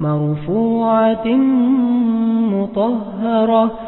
مَّرْفُوعَةٍ مُّطَهَّرَةٍ